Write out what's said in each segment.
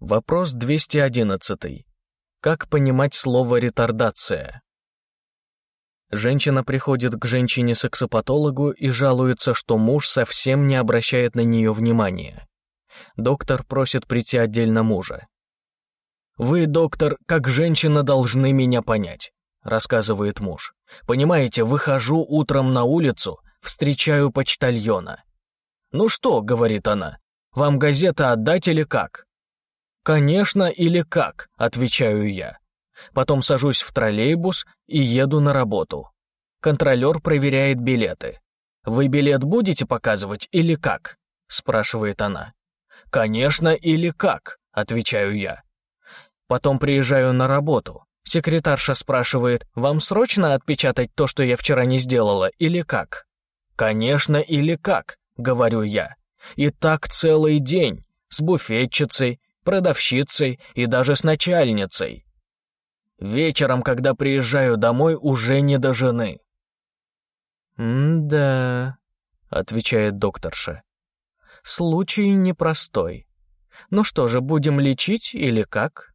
Вопрос 211. Как понимать слово «ретардация»? Женщина приходит к женщине-сексопатологу и жалуется, что муж совсем не обращает на нее внимания. Доктор просит прийти отдельно мужа. «Вы, доктор, как женщина должны меня понять», — рассказывает муж. «Понимаете, выхожу утром на улицу, встречаю почтальона». «Ну что», — говорит она, — «вам газета отдать или как?» «Конечно или как», — отвечаю я. Потом сажусь в троллейбус и еду на работу. Контролер проверяет билеты. «Вы билет будете показывать или как?» — спрашивает она. «Конечно или как?» — отвечаю я. Потом приезжаю на работу. Секретарша спрашивает, «Вам срочно отпечатать то, что я вчера не сделала, или как?» «Конечно или как?» — говорю я. И так целый день, с буфетчицей, продавщицей и даже с начальницей. Вечером, когда приезжаю домой, уже не до жены. «М-да», — отвечает докторша. «Случай непростой. Ну что же, будем лечить или как?»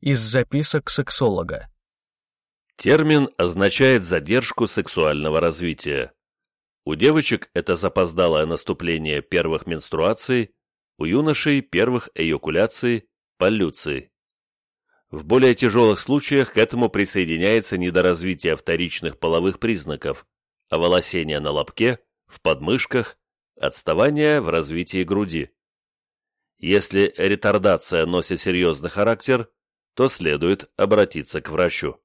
Из записок сексолога. Термин означает задержку сексуального развития. У девочек это запоздалое наступление первых менструаций, у юношей первых эякуляций, полюций. В более тяжелых случаях к этому присоединяется недоразвитие вторичных половых признаков, оволосение на лобке, в подмышках, отставание в развитии груди. Если ретардация носит серьезный характер, то следует обратиться к врачу.